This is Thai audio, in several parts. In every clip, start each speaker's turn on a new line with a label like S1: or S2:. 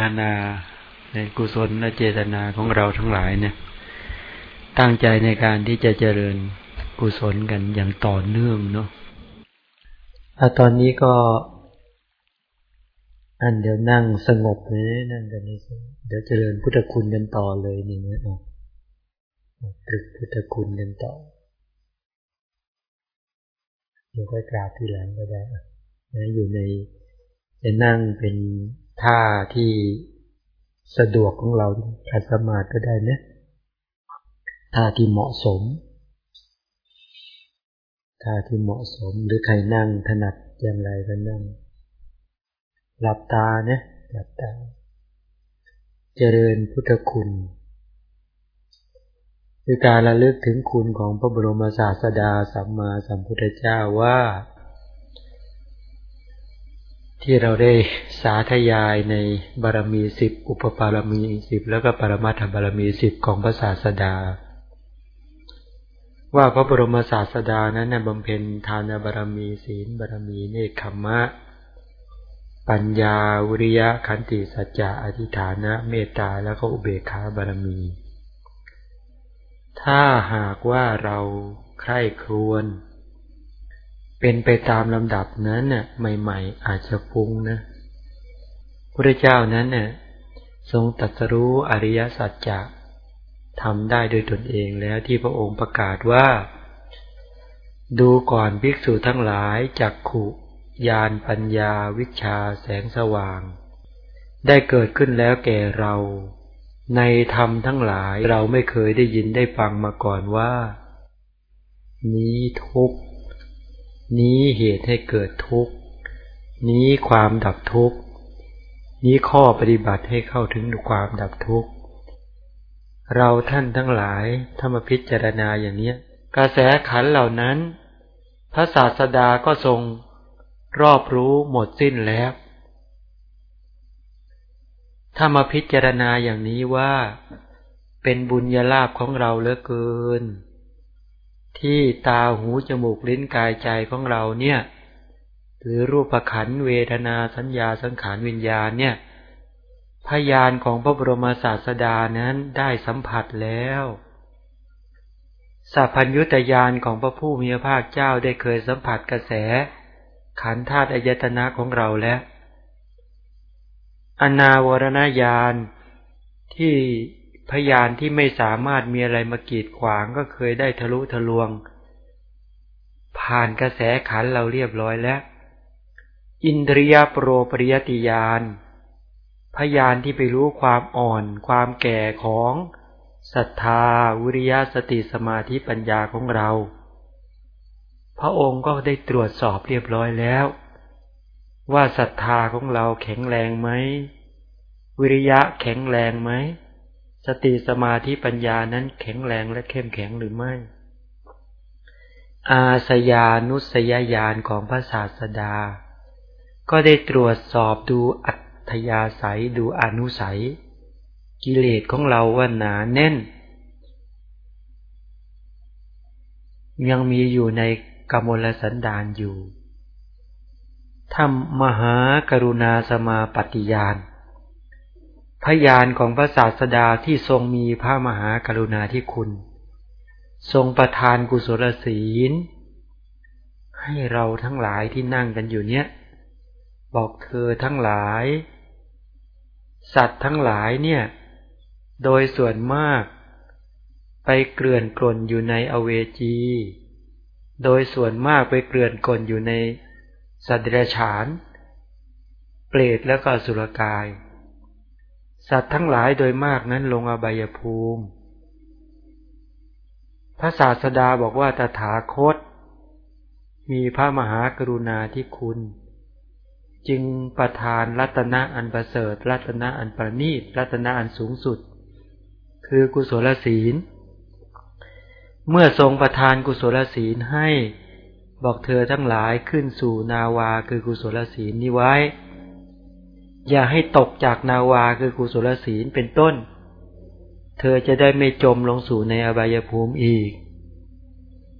S1: ทนา
S2: ในกุศลและเจตนาของเราทั้งหลายเนี่ย ตั้งใจในการที่จะเจริญกุศลกันอย่างต่อเนื่องเนาะอะตอนนี้ก็อันเดี๋ยวนั่งสงบเลยนั่งกันนี่เดี๋ยวเจริญพุทธคุณกันต่อเลยนี่นะอะตรึกพุทธคุณกันต่อเดี๋ยวค่อยกราบทีหลังก็ได้นะอยู่ในจะนั่งเป็น ท่าที่สะดวกของเราขัดสมาธิก็ได้นะท่าที่เหมาะสมท่าที่เหมาะสมหรือใครนั่งถนัดอย่างไรก็นั่ง หลับตานะหลับตา เจริญพุทธคุณคือการระลึกถึงคุณของพระบรมศาสดาสัมมาสัมพุทธเจ้าว่า ที่เราได้สาธยายในบารมีสิบอุปปารมีสิบแล้วก็ปรมัตถบารมีสิบของพระศาสดา ว่าพระบรมศาสดานั้นบำเพ็ญทานบารมีศีลบารมีเนคขมะ ปัญญาวิริยะขันติสัจจะอธิฐานะเมตตาแล้วก็อุเบกขาบารมี ถ้าหากว่าเราใคร่ครวญ เป็นไปตามลำดับนั้นน่ะใหม่ ๆ อาจจะฟุ้งนะพระเจ้านั้นน่ะทรงตรัสรู้อริยสัจจะทำได้โดยตนเองแล้วที่พระองค์ประกาศว่า ดูก่อนภิกษุทั้งหลายจักขุญาณปัญญาวิชาแสงสว่าง ได้เกิดขึ้นแล้วแก่เรา ในธรรมทั้งหลายเราไม่เคยได้ยินได้ฟังมาก่อนว่า นี้ทุกข์ นี้เหตุให้เกิดทุกข์ นี้ความดับทุกข์ นี้ข้อปฏิบัติให้เข้าถึงความดับทุกข์ เราท่านทั้งหลายถ้ามาพิจารณาอย่างนี้กระแสขันเหล่านั้น พระศาสดาก็ทรง รอบรู้หมดสิ้นแล้ว ถ้ามาพิจารณาอย่างนี้ว่า เป็นบุญญาลาภของเราเหลือเกิน ที่ตาหูจมูกลิ้นกายใจของเราเนี่ย หรือรูปขันเวทนาสัญญาสังขารวิญญาณเนี่ย พยานของพระบรมศาสดานั้นได้สัมผัสแล้วสัพพัญยุตยานของพระผู้มีพระภาคเจ้าได้เคยสัมผัสกระแส ขันธาตุอายตนะของเราแล้ว อนาวรณญาณที่ พยานที่ไม่สามารถมีอะไรมากีดขวางก็เคยได้ทะลุทะลวง ผ่านกระแสขันเราเรียบร้อยแล้ว อินทรียโปรปริยติยาน พยานที่ไปรู้ความอ่อน ความแก่ของศรัทธาวิริยะสติสมาธิปัญญาของเรา พระองค์ก็ได้ตรวจสอบเรียบร้อยแล้ว ว่าศรัทธาของเราแข็งแรงไหม วิริยะแข็งแรงไหม สติสมาธิปัญญานั้นแข็งแรงและเข้มแข็งหรือไม่ อาสยานุสยญาณของพระศาสดา ก็ได้ตรวจสอบดูอัธยาศัยดูอนุสัย กิเลสของเราว่าหนาแน่น ยังมีอยู่ในกมลสันดานอยู่ทำมหากรุณาสมาปฏิยาน พยานของพระศาสดาที่ทรงมีพระมหากรุณาธิคุณ ทรงประทานกุศลศีล ให้เราทั้งหลายที่นั่งกันอยู่เนี้ยบอกเธอทั้งหลาย สัตว์ทั้งหลายเนี่ย โดยส่วนมาก ไปเกลื่อนกลนอยู่ในอเวจี โดยส่วนมากไปเกลื่อนกลนอยู่ในสัตว์เดรัจฉาน เปรตแล้วก็สุรกาย สัตว์ทั้งหลายโดยมากนั้นลงอบายภูมิ พระศาสดาบอกว่าตถาคต มีพระมหากรุณาธิคุณ จึงประทานรัตนะอันประเสริฐ รัตนะอันประณีต รัตนะอันสูงสุด คือกุศลศีล เมื่อทรงประทานกุศลศีลให้บอกเธอทั้งหลายขึ้นสู่นาวาคือกุศลศีลนี้ไว้ อย่าให้ตกจากนาวาคือกุศลศีลเป็นต้น เธอจะได้ไม่จมลงสู่ในอบายภูมิอีก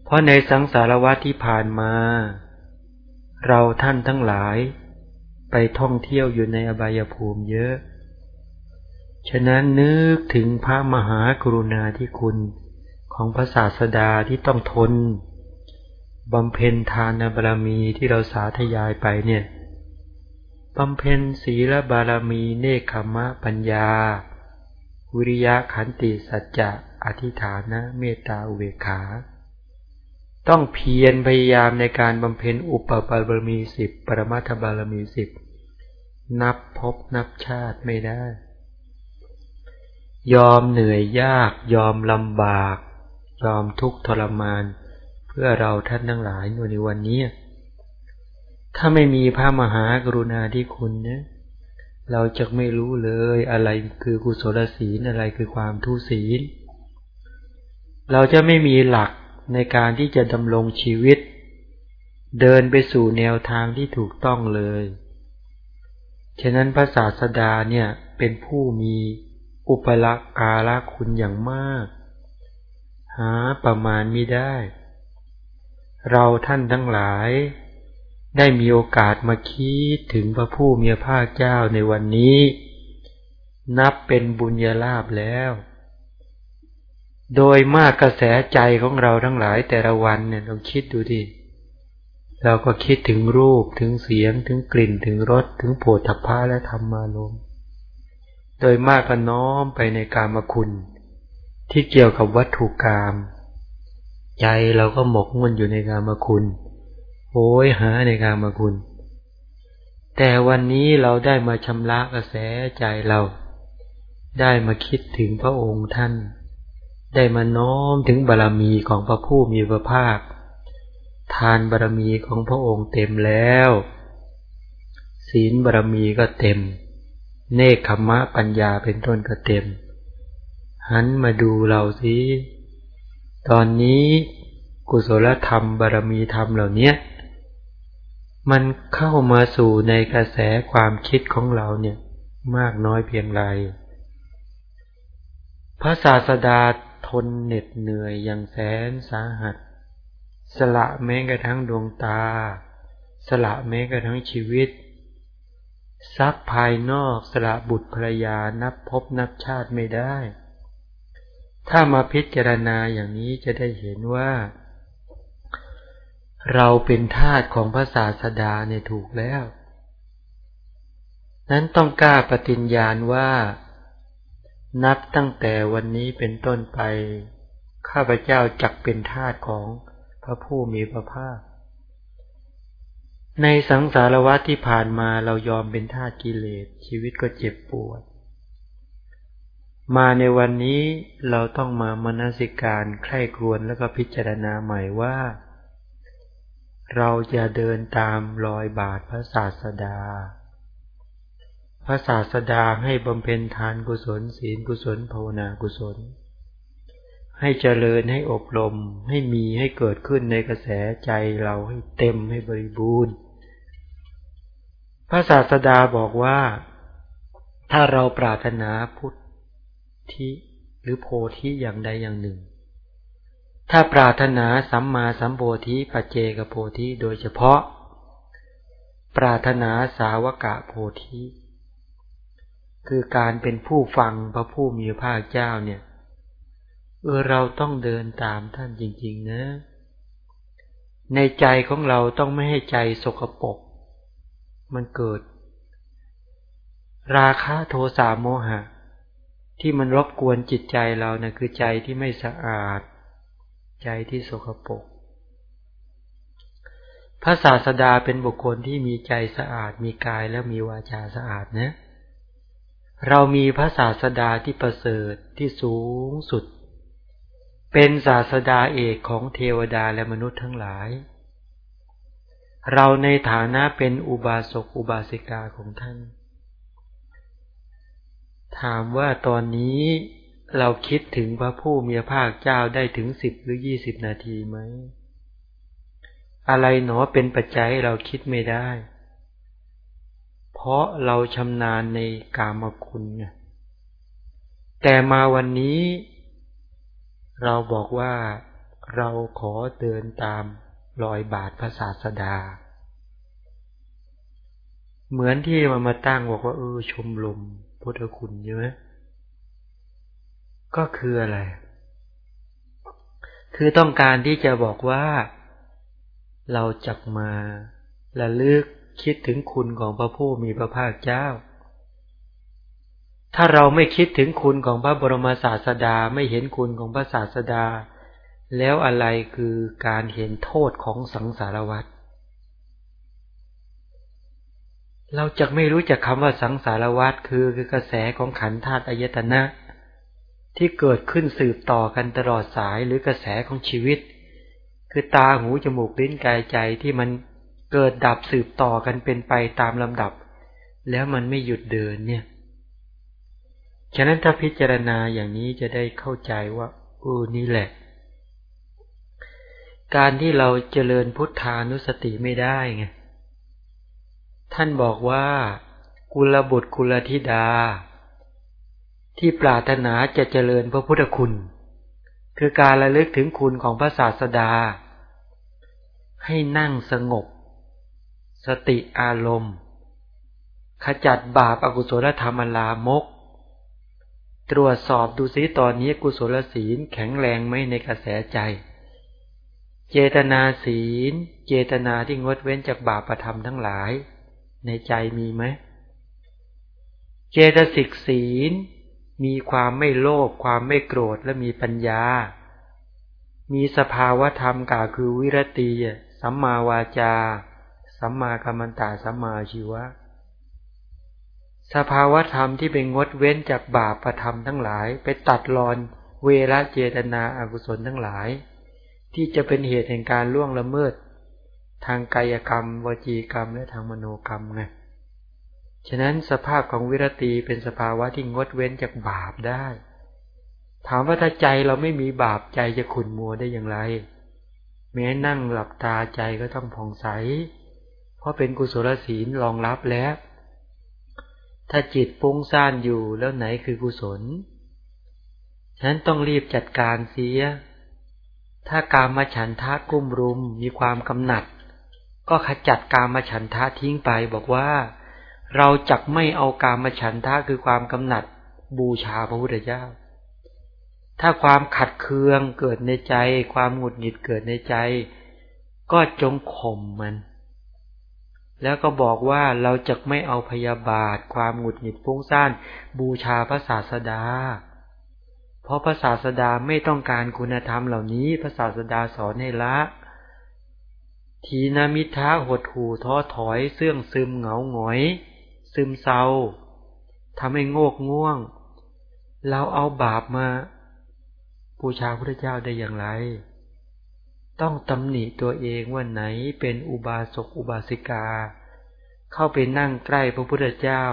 S2: เพราะในสังสารวัฏที่ผ่านมา เราท่านทั้งหลาย ไปท่องเที่ยวอยู่ในอบายภูมิเยอะ ฉะนั้นนึกถึงพระมหากรุณาธิคุณของพระศาสดาที่ต้องทนบำเพ็ญทานบารมีที่เราสาธยายไปเนี่ย บำเพ็ญศีลบารมีเนคขมะปัญญา วิริยะขันติสัจจะอธิฐานะเมตตาอุเบกขา ต้องเพียรพยายามในการบำเพ็ญอุปบารมีสิบปรมัตถบารมีสิบนับพบนับชาติไม่ได้ ยอมเหนื่อยยาก ยอมลำบาก ยอมทุกข์ทรมาน เพื่อเราท่านทั้งหลายในวันนี้ ถ้าไม่มีพระมหากรุณาธิคุณเนี่ยเราจะไม่รู้เลยอะไรคือกุศลศีลอะไรคือความทุศีล เราจะไม่มีหลักในการที่จะดำรงชีวิต เดินไปสู่แนวทางที่ถูกต้องเลย ฉะนั้นพระศาสดาเนี่ยเป็นผู้มีอุปลักอาละคุณอย่างมาก หาประมาณไม่ได้ เราท่านทั้งหลาย ได้มีโอกาสมาคิดถึงพระผู้มีพระเจ้าในวันนี้ นับเป็นบุญญาลาภแล้ว โดยมากกระแสใจของเราทั้งหลายแต่ละวันเนี่ยลองคิดดูดิเราก็คิดถึงรูปถึงเสียงถึงกลิ่นถึงรสถึงโผฏฐัพพะและธรรมารมโดยมากก็น้อมไปในกามคุณ ที่เกี่ยวกับวัตถุกรรมใจเราก็หมกมุ่นอยู่ในกามคุณ ยหาในกามคุณ แต่วันนี้เราได้มาชำระกระแสใจเรา ได้มาคิดถึงพระองค์ท่าน ได้มาน้อมถึงบารรมีของพระผู้มีพระภาค ทานบารรมีของพระองค์เต็มแล้ว ศีลบารรมีก็เต็ม เนคขมะปัญญาเป็นต้นก็เต็ม หันมาดูเราสิตอนนี้กุศลธรรมบารมีธรรมเหล่านี้ มันเข้ามาสู่ในกระแสความคิดของเราเนี่ยมากน้อยเพียงไร พระศาสดาทนเหน็ดเหนื่อยอย่างแสนสาหัส สละแม้กระทั่งดวงตา สละแม้กระทั่งชีวิตทรัพย์ภายนอกสละบุตรภรรยานับพบนับชาติไม่ได้ ถ้ามาพิจารณาอย่างนี้จะได้เห็นว่า เราเป็นทาสของพระศาสดาเนี่ยถูกแล้ว นั้นต้องกล้าปฏิญญาณว่า นับตั้งแต่วันนี้เป็นต้นไปข้าพเจ้าจักเป็นทาสของพระผู้มีพระภาค ในสังสารวัฏที่ผ่านมาเรายอมเป็นทาสกิเลสชีวิตก็เจ็บปวด มาในวันนี้เราต้องมามนสิการใคร่ครวญแล้วก็พิจารณาใหม่ว่า เราจะเดินตามรอยบาทพระศาสดา พระศาสดาให้บำเพ็ญทานกุศลศีลกุศลภาวนากุศล ให้เจริญให้อบรมให้มีให้เกิดขึ้นในกระแสใจเราให้เต็มให้บริบูรณ์ พระศาสดาบอกว่า ถ้าเราปรารถนาพุทธิหรือโพธิอย่างใดอย่างหนึ่ง ถ้าปรารถนาสัมมาสัมโพธิปัจเจกโพธิโดยเฉพาะ ปรารถนาสาวกะโพธิคือการเป็นผู้ฟังพระผู้มีพระเจ้าเนี่ยเออเราต้องเดินตามท่านจริง ๆ นะ ในใจของเราต้องไม่ให้ใจสกปรกมันเกิด ราคะโทสะโมหะ ที่มันรบกวนจิตใจเราเนะ่ะคือใจที่ไม่สะอาด ใจที่สกปรกพระศาสดาเป็นบุคคลที่มีใจสะอาดมีกายและมีวาจาสะอาดนะเรามีพระศาสดาที่ประเสริฐที่สูงสุด เป็นศาสดาเอกของเทวดาและมนุษย์ทั้งหลาย เราในฐานะเป็นอุบาสกอุบาสิกาของท่าน ถามว่าตอนนี้ เราคิดถึงพระผู้มีพระภาคเจ้าได้ถึงสิบหรือยี่สิบนาทีไหม อะไรหนอเป็นปัจจัยเราคิดไม่ได้ เพราะเราชำนาญในกามคุณไงแต่มาวันนี้ เราบอกว่าเราขอเดินตามรอยบาทพระศาสดา เหมือนที่มันมาตั้งบอกว่าเออชมลมพุทธคุณใช่ไหม ก็คืออะไร คือต้องการที่จะบอกว่า เราจักมาและลึกคิดถึงคุณของพระผู้มีพระภาคเจ้า ถ้าเราไม่คิดถึงคุณของพระบรมศาสดาไม่เห็นคุณของพระศาสดา แล้วอะไรคือการเห็นโทษของสังสารวัฏเราจะไม่รู้จักคำว่าสังสารวัฏคือคือกระแสของขันธาตุอายตนะ ที่เกิดขึ้นสืบต่อกันตลอดสายหรือกระแสของชีวิต คือตาหูจมูกลิ้นกายใจที่มันเกิดดับสืบต่อกันเป็นไปตามลำดับ แล้วมันไม่หยุดเดินเนี่ย ฉะนั้นถ้าพิจารณาอย่างนี้จะได้เข้าใจว่าเออนี่แหละ การที่เราเจริญพุทธานุสติไม่ได้ไงท่านบอกว่า กุลบุตรกุลธิดา ที่ปรารถนาจะเจริญพระพุทธคุณ คือการระลึกถึงคุณของพระศาสดา ให้นั่งสงบ สติอารมณ์ ขจัดบาปอากุศลธรรมลามก ตรวจสอบดูซิตอนนี้กุศลศีลแข็งแรงไหมในกระแสใจ เจตนาศีล เจตนาที่งดเว้นจากบาปประธรรมทั้งหลาย ในใจมีไหม เจตสิกศีล มีความไม่โลภความไม่โกรธและมีปัญญา มีสภาวธรรมกาคือวิรติสัมมาวาจา สัมมากัมมันตาสัมมาชีวะ สภาวธรรมที่เป็นงดเว้นจากบาปประธรรมทั้งหลาย ไปตัดรอนเวรเจตนาอากุศลทั้งหลาย ที่จะเป็นเหตุแห่งการล่วงละเมิด ทางกายกรรม วจีกรรมและทางมโนกรรมไง ฉะนั้นสภาพของวิรติเป็นสภาวะที่งดเว้นจากบาปได้ ถามว่าถ้าใจเราไม่มีบาปใจจะขุนมัวได้อย่างไร แม้นั่งหลับตาใจก็ต้องผ่องใส เพราะเป็นกุศลศีลรองรับแล้ว ถ้าจิตปุ้งซ่านอยู่แล้วไหนคือกุศล ฉะนั้นต้องรีบจัดการเสีย ถ้าการมาฉันทะกุ้มรุมมีความกำหนัด ก็ขจัดการมาฉันทะทิ้งไปบอกว่า เราจักไม่เอาการมาฉันทะคือความกำหนัดบูชาพระพุทธเจ้า ถ้าความขัดเคืองเกิดในใจ ความหงุดหงิดเกิดในใจ ก็จงข่มมัน แล้วก็บอกว่าเราจะไม่เอาพยาบาท ความหงุดหงิดฟุ้งซ่านบูชาพระศาสดา เพราะพระศาสดาไม่ต้องการคุณธรรมเหล่านี้ พระศาสดาสอนให้ละทีนามิทะหดหูท้อถอยเสื่องซึมเหงาหงอย ซึมเศร้าทำให้โงกง่วง เราเอาบาปมาบูชาพระเจ้าได้อย่างไร ต้องตำหนิตัวเองว่าไหนเป็นอุบาสกอุบาสิกา เข้าไปนั่งใกล้พระพุทธเจ้า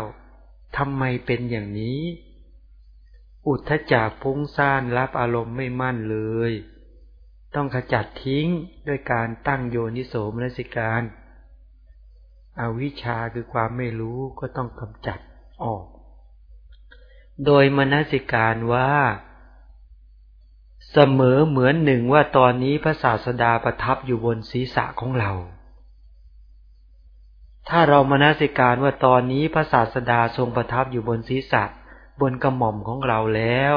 S2: ทำไมเป็นอย่างนี้ อุทธจักพุ้งซ่านรับอารมณ์ไม่มั่นเลย ต้องขจัดทิ้งด้วยการตั้งโยนิโสมนสิการ อวิชชาคือความไม่รู้ก็ต้องกำจัดออก โดยมนสิการว่า เสมอเหมือนหนึ่งว่าตอนนี้พระศาสดาประทับอยู่บนศีรษะของเรา ถ้าเรามนสิการว่าตอนนี้พระศาสดาทรงประทับอยู่บนศีรษะ บนกระหม่อมของเราแล้ว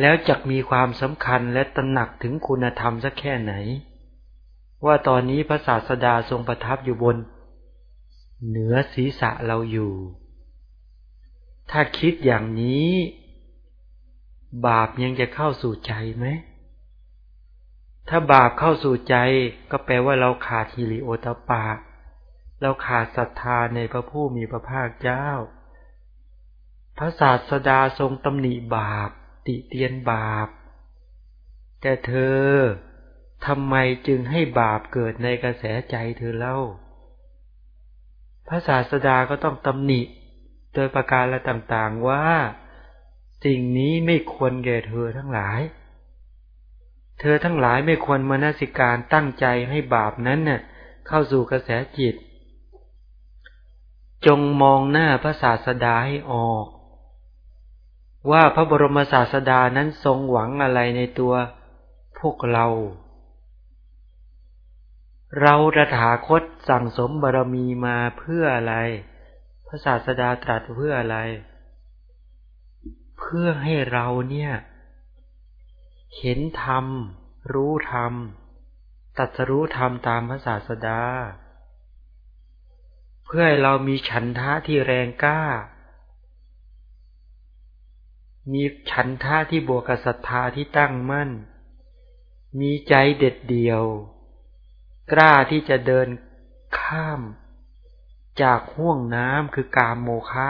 S2: แล้วจะมีความสำคัญและตระหนักถึงคุณธรรมสักแค่ไหน ว่าตอนนี้พระศาสดาทรงประทับอยู่บน เหนือศีรษะเราอยู่ ถ้าคิดอย่างนี้ บาปยังจะเข้าสู่ใจไหม ถ้าบาปเข้าสู่ใจก็แปลว่าเราขาดฮิริโอตปาเราขาดศรัทธาในพระผู้มีพระภาคเจ้า พระศาสดาทรงตำหนิบาป ติเตียนบาป แต่เธอ ทำไมจึงให้บาปเกิดในกระแสใจเธอเล่า พระศาสดาก็ต้องตำหนิ โดยประการละต่างๆว่า สิ่งนี้ไม่ควรแก่เธอทั้งหลาย เธอทั้งหลายไม่ควรมานาสิการตั้งใจให้บาปนั้นเน่ะเข้าสู่กระแสจิต จงมองหน้าพระศาสดาให้ออก ว่าพระบรมศาสดานั้นทรงหวังอะไรในตัวพวกเรา เราตถาคตสั่งสมบารมีมาเพื่ออะไร พระศาสดาตรัสเพื่ออะไร เพื่อให้เราเนี่ย เห็นธรรม รู้ธรรม ตัดสรู้ธรรมตามพระศาสดา เพื่อให้เรามีฉันทะที่แรงกล้า มีฉันทะที่บวกกับศรัทธาที่ตั้งมั่น มีใจเด็ดเดี่ยว กล้าที่จะเดินข้ามจากห่วงน้ำคือกามโมคะ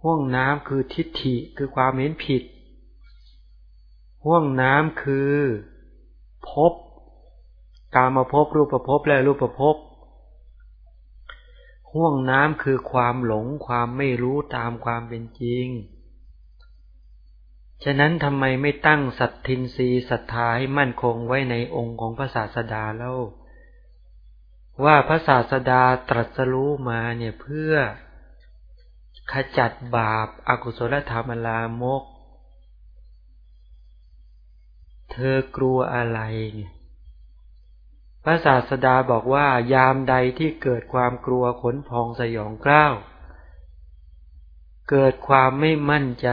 S2: ห่วงน้ำคือทิฏฐิคือความเห็นผิด ห่วงน้ำคือพบกามาพบรูปประพบและรูปประพบห่วงน้ำคือความหลงความไม่รู้ตามความเป็นจริง ฉะนั้นทำไมไม่ตั้งสัตทินรีศรัทธาให้มั่นคงไว้ในองค์ของพระศาสดาแล้วว่าพระศาสดาตรัสรู้มาเนี่ยเพื่อขจัดบาปอากุศลธรรมลามก เธอกลัวอะไรเนี่ยพระศาสดาบอกว่ายามใดที่เกิดความกลัวขนพองสยองกล้าว เกิดความไม่มั่นใจ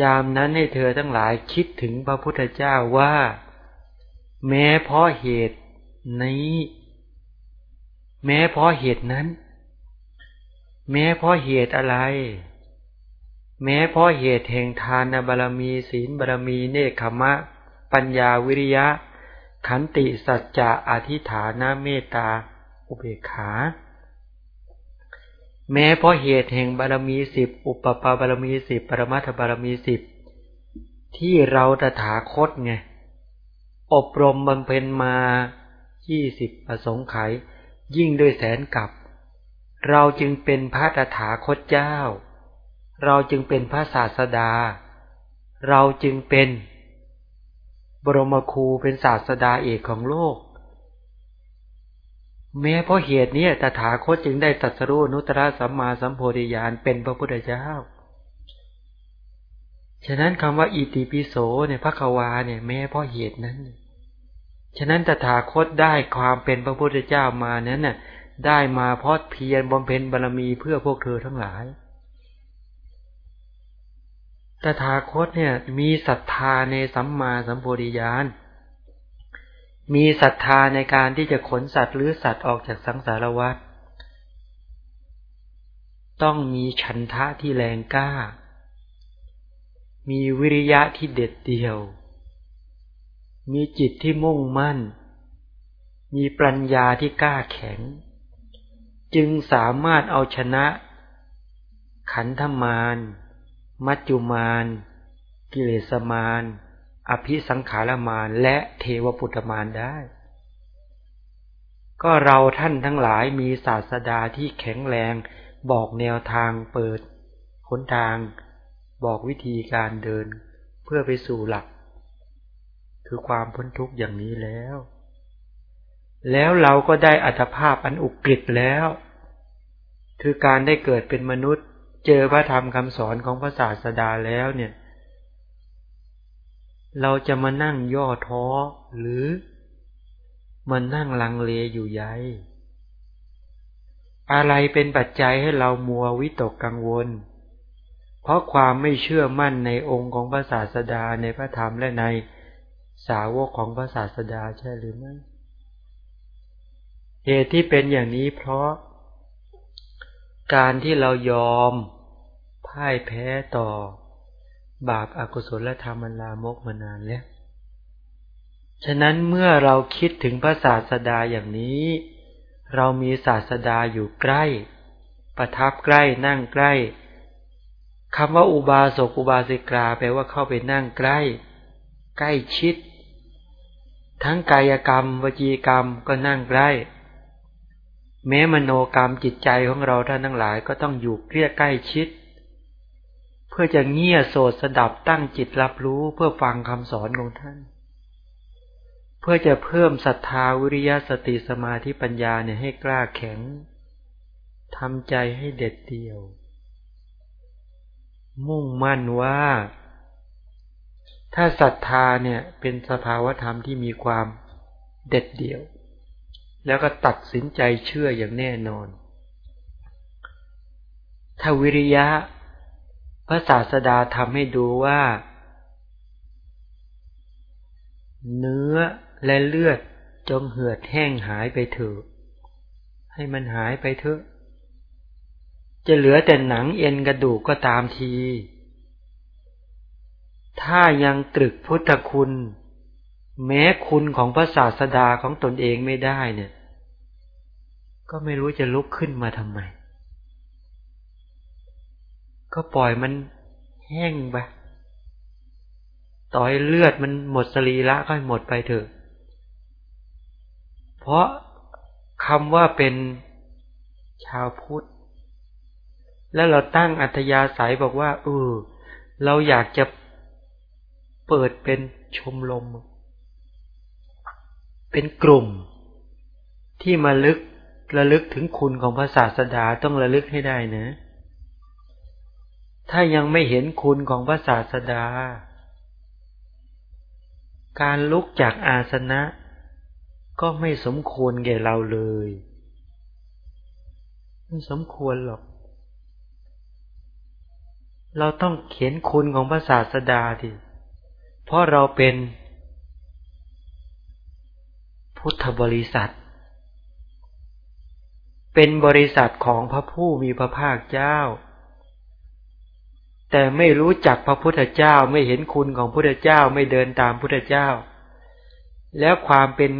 S2: ยามนั้นให้เธอทั้งหลายคิดถึงพระพุทธเจ้าว่า แม้เพราะเหตุนี้ แม้เพราะเหตุนั้น แม้เพราะเหตุอะไร แม้เพราะเหตุแห่งทานบารมีศีลบารมีเนคขมะ ปัญญาวิริยะ ขันติสัจจะอธิฐานะเมตตา อุเบกขา แม้เพราะเหตุแห่งบารมีสิบอุปปาบารมีสิบปรมัตถบารมีสิบที่เราตถาคตไงอบรมบำเพ็ญมายี่สิบประสงค์ไข ยิ่งด้วยแสนกับ เราจึงเป็นพระตถาคตเจ้า เราจึงเป็นพระศาสดา เราจึงเป็น บรมครูเป็นศาสดาเอกของโลก แม้เพราะเหตุนี้ตถาคตจึงได้ตัดสรู้นุตตะสัมมาสัมโพธิญาณเป็นพระพุทธเจ้า ฉะนั้นคำว่าอิติปิโสเนี่ยพระควาเนี่ยแม้เพราะเหตุนั้น ฉะนั้นตถาคตได้ความเป็นพระพุทธเจ้ามานั้นน่ะได้มาเพราะเพียรบำเพ็ญบารมีเพื่อพวกเธอทั้งหลาย ตถาคตเนี่ยมีศรัทธาในสัมมาสัมโพธิญาณ มีศรัทธาในการที่จะขนสัตว์หรือสัตว์ออกจากสังสารวัฏต้องมีฉันทะที่แรงกล้า มีวิริยะที่เด็ดเดี่ยว มีจิตที่มุ่งมั่น มีปัญญาที่กล้าแข็ง จึงสามารถเอาชนะ ขันธมาร มัจจุมาร กิเลสมาร อภิสังขารมานและเทวปุตมานได้ ก็เราท่านทั้งหลายมีศาสดาที่แข็งแรงบอกแนวทางเปิดหนทาง บอกวิธีการเดิน เพื่อไปสู่หลัก คือความพ้นทุกข์อย่างนี้แล้ว แล้วเราก็ได้อัตภาพอันอุกฤษแล้ว คือการได้เกิดเป็นมนุษย์ เจอพระธรรมคำสอนของพระศาสดาแล้วเนี่ย เราจะมานั่งย่อท้อหรือมานั่งลังเลอยู่ใยอะไรเป็นปัจจัยให้เรามัววิตกกังวล เพราะความไม่เชื่อมั่นในองค์ของพระศาสดาในพระธรรมและในสาวกของพระศาสดาใช่หรือไม่ เหตุที่เป็นอย่างนี้เพราะ การที่เรายอมพ่ายแพ้ต่อ บาปอากุศลธรรมลามกมานานแล้วฉะนั้นเมื่อเราคิดถึงพระศาสดาอย่างนี้ เรามีศาสดาอยู่ใกล้ ประทับใกล้นั่งใกล้คำว่าอุบาสกอุบาสิกาแปลว่าเข้าไปนั่งใกล้ ใกล้ชิด ทั้งกายกรรม วจีกรรมก็นั่งใกล้ แม้มโนกรรมจิตใจของเราท่านทั้งหลายก็ต้องอยู่เกลี้ยใกล้ชิด เพื่อจะเงี่ยโสดสดับตั้งจิตรับรู้เพื่อฟังคำสอนของท่าน เพื่อจะเพิ่มศรัทธาวิริยะสติสมาธิปัญญาเนี่ยให้กล้าแข็งทำใจให้เด็ดเดี่ยว มุ่งมั่นว่า ถ้าศรัทธาเนี่ยเป็นสภาวธรรมที่มีความเด็ดเดี่ยว แล้วก็ตัดสินใจเชื่ออย่างแน่นอน ถ้าวิริยะ ระศาสดาทำให้ดูว่า เนื้อและเลือดจงเหือดแห้งหายไปเถอะให้มันหายไปเถอะ จะเหลือแต่หนังเอ็นกระดูกก็ตามที ถ้ายังตรึกพุทธคุณ แม้คุณของพระศาสดาของตนเองไม่ได้เนี่ย ก็ไม่รู้จะลุกขึ้นมาทำไม ก็ปล่อยมันแห้งไป ต่อยเลือดมันหมดสรีระก็หมดไปเถอะ เพราะคำว่าเป็นชาวพุทธ แล้วเราตั้งอัธยาศัยบอกว่าเออเราอยากจะเปิดเป็นชมรมเป็นกลุ่ม ที่มาลึกระลึกถึงคุณของพระศาสดาต้องระลึกให้ได้นะ ถ้ายังไม่เห็นคุณของพระศาสดา การลุกจากอาสนะ ก็ไม่สมควรแก่เราเลย ไม่สมควรหรอก เราต้องเขียนคุณของพระศาสดาทีเพราะเราเป็นพุทธบริษัท เป็นบริษัทของพระผู้มีพระภาคเจ้า แต่ไม่รู้จักพระพุทธเจ้าไม่เห็นคุณของพุทธเจ้าไม่เดินตามพุทธเจ้า แล้วความเป็น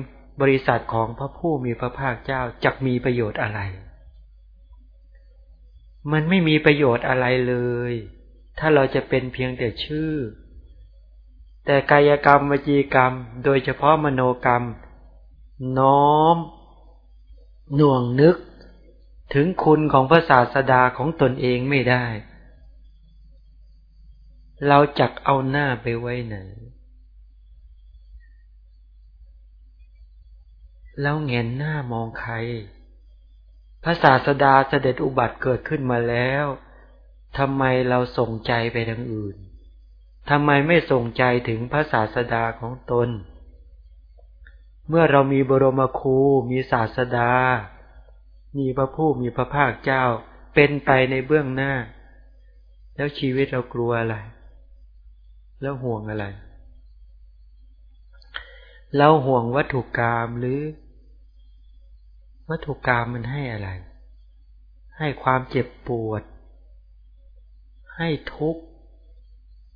S2: บริษัทของพระผู้มีพระภาคเจ้าจะมีประโยชน์อะไร มันไม่มีประโยชน์อะไรเลย ถ้าเราจะเป็นเพียงแต่ชื่อ แต่กายกรรมวจีกรรม โดยเฉพาะมโนกรรม น้อม หน่วงนึก ถึงคุณของพระศาสดาของตนเองไม่ได้ เราจักเอาหน้าไปไว้ไหน แล้วเงนหน้ามองใคร พระศาสดาเสด็จอุบัติเกิดขึ้นมาแล้วทำไมเราส่งใจไปทางอื่นทำไมไม่ส่งใจถึงพระศาสดาของตน เมื่อเรามีบรมครูมีศาสดา มีพระผู้มีพระภาคเจ้าเป็นไปในเบื้องหน้า แล้วชีวิตเรากลัวอะไร แล้วห่วงอะไร เราห่วงวัตถุกรรมหรือ วัตถุกรรมมันให้อะไร ให้ความเจ็บปวด ให้ทุกข์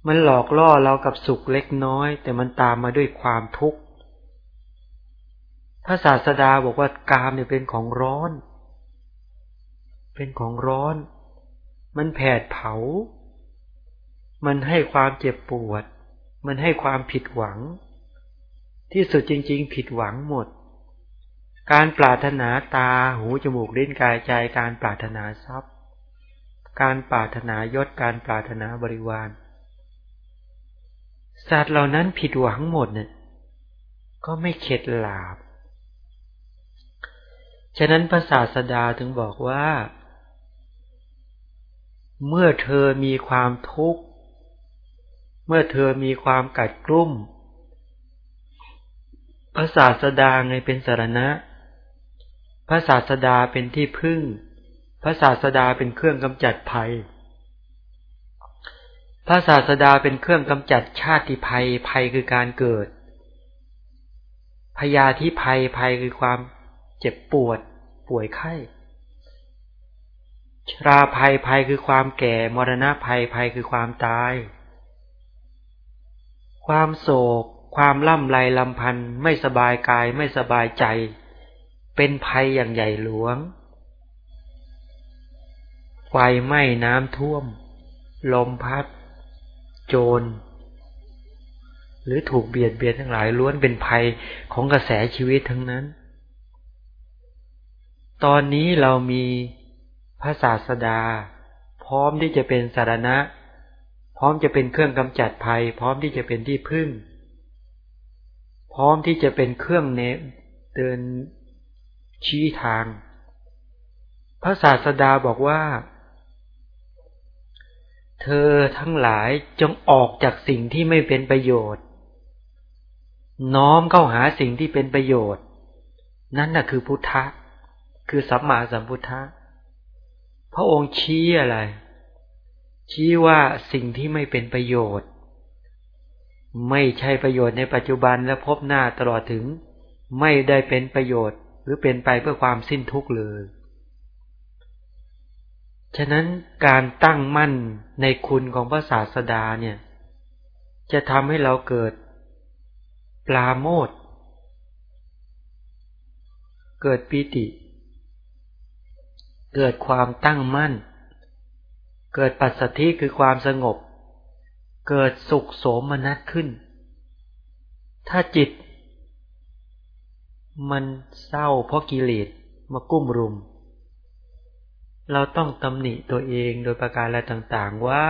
S2: มันหลอกล่อเรากับสุขเล็กน้อย แต่มันตามมาด้วยความทุกข์พระศาสดาบอกว่ากามเนี่ยเป็นของร้อน เป็นของร้อน มันแผดเผา มันให้ความเจ็บปวด มันให้ความผิดหวัง ที่สุดจริง ๆ ผิดหวังหมด การปรารถนาตาหูจมูกลิ้นกายใจการปรารถนาทรัพย์ การปรารถนายศการปรารถนาบริวารสัตว์เหล่านั้นผิดหวังหมดเนี่ยก็ไม่เข็ดหลาบ ฉะนั้นพระศาสดาถึงบอกว่า เมื่อเธอมีความทุกข์ เมื่อเธอมีความกัดกลุ้มพระศาสดาไงเป็นสารณะ พระศาสดาเป็นที่พึ่ง พระศาสดาเป็นเครื่องกำจัดภัย พระศาสดาเป็นเครื่องกำจัดชาติภัย ภัยคือการเกิด พยาธิภัย ภัยคือความเจ็บปวด ป่วยไข้ ชราภัย ภัยคือความแก่ มรณะภัย ภัยคือความตาย ความโศก ความล่ำไรลำพันธ์ไม่สบายกายไม่สบายใจ เป็นภัยอย่างใหญ่หลวง ไฟไหม้น้ำท่วม ลมพัด โจร หรือถูกเบียดเบียนทั้งหลายล้วนเป็นภัยของกระแสชีวิตทั้งนั้น ตอนนี้เรามีพระศาสดา พร้อมที่จะเป็นสารณะ พร้อมจะเป็นเครื่องกำจัดภัย พร้อมที่จะเป็นที่พึ่ง พร้อมที่จะเป็นเครื่องเนเดินชี้ทาง พระศาสดาบอกว่า เธอทั้งหลายจงออกจากสิ่งที่ไม่เป็นประโยชน์ น้อมเข้าหาสิ่งที่เป็นประโยชน์ นั่นน่ะคือพุทธะ คือสัมมาสัมพุทธะ พระองค์ชี้อะไร ชี้ว่าสิ่งที่ไม่เป็นประโยชน์ ไม่ใช่ประโยชน์ในปัจจุบันและพบหน้าตลอดถึง ไม่ได้เป็นประโยชน์ หรือเป็นไปเพื่อความสิ้นทุกข์เลย ฉะนั้นการตั้งมั่นในคุณของพระศาสดาเนี่ย จะทำให้เราเกิดปลาโมดเกิดปีติ เกิดความตั้งมั่น เกิดปัสสธิคือความสงบ เกิดสุขโสมนัสขึ้น ถ้าจิต มันเศร้าเพราะกิเลสมากุ้มรุม เราต้องตำหนิตัวเองโดยประการอะไรต่างๆว่า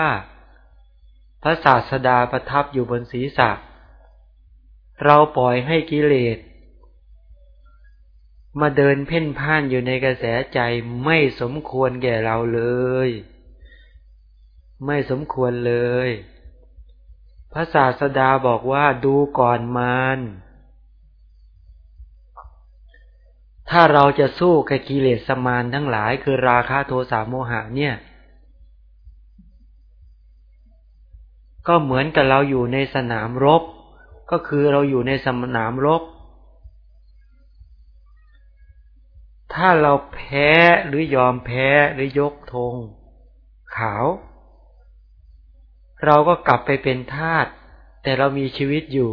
S2: พระศาสดาประทับอยู่บนศีรษะ เราปล่อยให้กิเลสมาเดินเพ่นพ่านอยู่ในกระแสใจไม่สมควรแก่เราเลย ไม่สมควรเลย พระศาสดาบอกว่าดูก่อนมานถ้าเราจะสู้กับกิเลสสมานทั้งหลาย คือราคะโทสะโมหะเนี่ย ก็เหมือนกับเราอยู่ในสนามรบ ก็คือเราอยู่ในสนามรบ ถ้าเราแพ้หรือยอมแพ้หรือยกธงขาว เราก็กลับไปเป็นทาสแต่เรามีชีวิตอยู่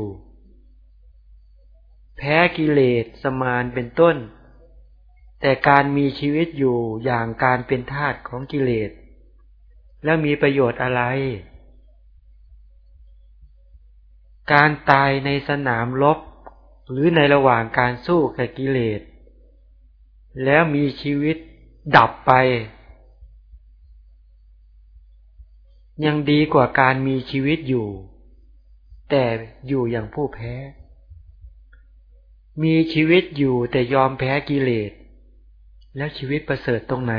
S2: แพ้กิเลสสมานเป็นต้น แต่การมีชีวิตอยู่อย่างการเป็นทาสของกิเลส แล้วมีประโยชน์อะไร การตายในสนามรบหรือในระหว่างการสู้กับกิเลส แล้วมีชีวิตดับไป ยังดีกว่าการมีชีวิตอยู่ แต่อยู่อย่างผู้แพ้ มีชีวิตอยู่แต่ยอมแพ้กิเลส แล้วชีวิตประเสริฐตรงไหน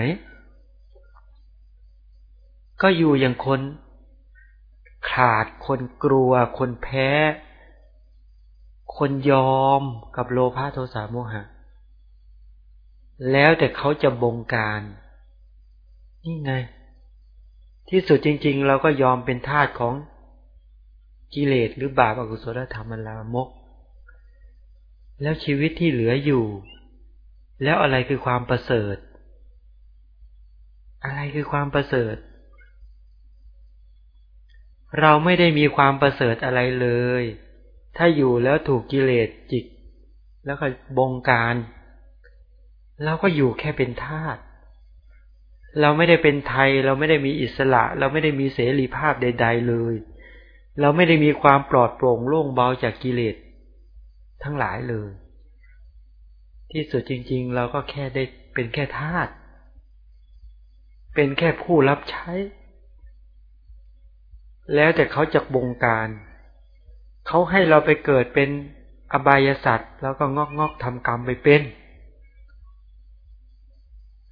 S2: ก็อยู่อย่างคน ขาดคนกลัว คนแพ้ คนยอมกับโลภะโทสะโมหะ แล้วแต่เขาจะบงการ นี่ไง ที่สุดจริง ๆ เราก็ยอมเป็นทาสของกิเลสหรือบาปอกุศลธรรมลามก แล้วชีวิตที่เหลืออยู่ แล้วอะไรคือความประเสริฐ อะไรคือความประเสริฐ เราไม่ได้มีความประเสริฐอะไรเลย ถ้าอยู่แล้วถูกกิเลสจิก แล้วก็บงการเราก็อยู่แค่เป็นทาสเเราไม่ได้เป็นไทย เราไม่ได้มีอิสระ เราไม่ได้มีเสรีภาพใด ๆเลย เราไม่ได้มีความปลอดโปร่งโล่งเบาจากกิเลสทั้งหลายเลย ที่สุดจริง ๆ เราก็แค่ได้เป็นแค่ทาสเป็นแค่ผู้รับใช้ แล้วแต่เขาจะบงการ เขาให้เราไปเกิดเป็นอบายสัตว์แล้วก็งอกงอกทำกรรมไปเป็น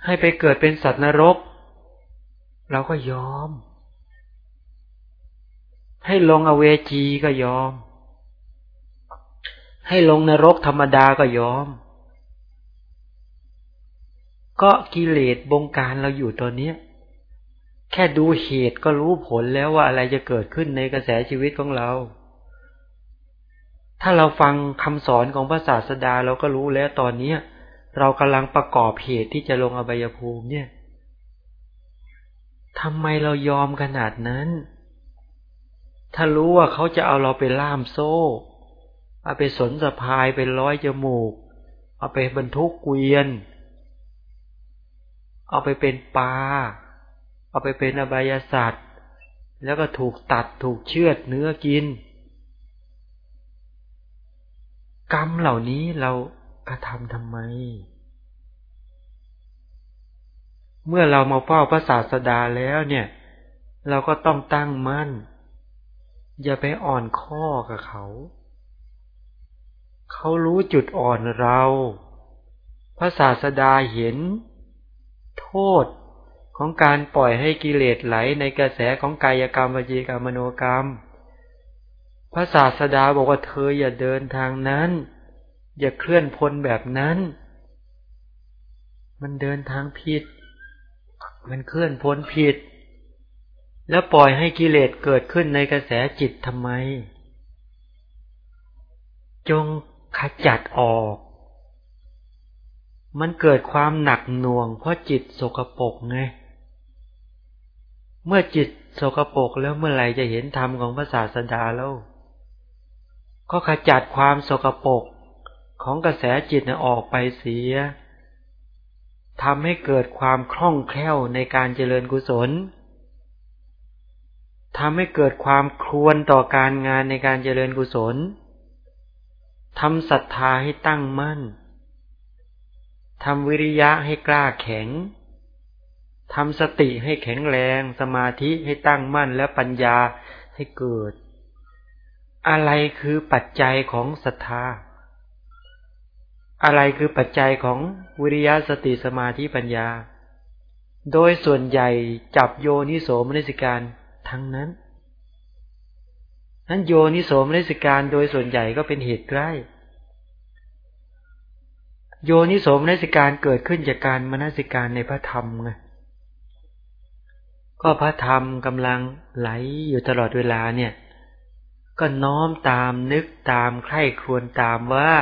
S2: ให้ไปเกิดเป็นสัตว์นรก เราก็ยอม ให้ลงอเวจีก็ยอม ให้ลงนรกธรรมดาก็ยอม ก็กิเลสบงการเราอยู่ตัวเนี้ย แค่ดูเหตุก็รู้ผลแล้วว่าอะไรจะเกิดขึ้นในกระแสชีวิตของเราถ้าเราฟังคำสอนของพระศาสดาเราก็รู้แล้วตอนเนี้ย เรากำลังประกอบเหตุที่จะลงอบายภูมิเนี่ยทำไมเรายอมขนาดนั้น ถ้ารู้ว่าเขาจะเอาเราไปล่ามโซ่ เอาไปสนสะพายไปร้อยจมูก เอาไปบรรทุกเกวียน เอาไปเป็นปลา เอาไปเป็นอบายสัตว์ แล้วก็ถูกตัดถูกเชือดเนื้อกิน กรรมเหล่านี้เรา กระทำทำไม เมื่อเรามาเฝ้าพระศาสดาแล้วเนี่ย เราก็ต้องตั้งมั่น อย่าไปอ่อนข้อกับเขา เขารู้จุดอ่อนเรา พระศาสดาเห็น โทษของการปล่อยให้กิเลสไหลในกระแสของกายกรรมวจีกรรมมโนกรรม พระศาสดาบอกว่าเธออย่าเดินทางนั้น อย่าเคลื่อนพลแบบนั้น มันเดินทางผิด มันเคลื่อนพ้นผิด แล้วปล่อยให้กิเลสเกิดขึ้นในกระแสจิตทำไม จงขจัดออก มันเกิดความหนักหน่วง เพราะจิตสกปรกไง เมื่อจิตโสกโปกแล้วเมื่อไหร่จะเห็นธรรมของพระศาสดาแล้ว ก็ขจัดความโสกโปก ของกระแสจิตออกไปเสียทำให้เกิดความคล่องแคล่วในการเจริญกุศลทำให้เกิดความครวนต่อการงานในการเจริญกุศลทำศรัทธาให้ตั้งมั่นทำวิริยะให้กล้าแข็งทำสติให้แข็งแรง สมาธิให้ตั้งมั่นและปัญญาให้เกิด อะไรคือปัจจัยของศรัทธา อะไรคือปัจจัยของวิริยะสติสมาธิปัญญา โดยส่วนใหญ่จับโยนิโสมนสิการทั้งนั้น นั้นโยนิโสมนสิการโดยส่วนใหญ่ก็เป็นเหตุใกล้ โยนิโสมนสิการเกิดขึ้นจากการมนสิการในพระธรรมไงก็พระธรรมกำลังไหลอยู่ตลอดเวลาเนี่ย ก็น้อมตามนึกตามใคร่ครวญตามว่า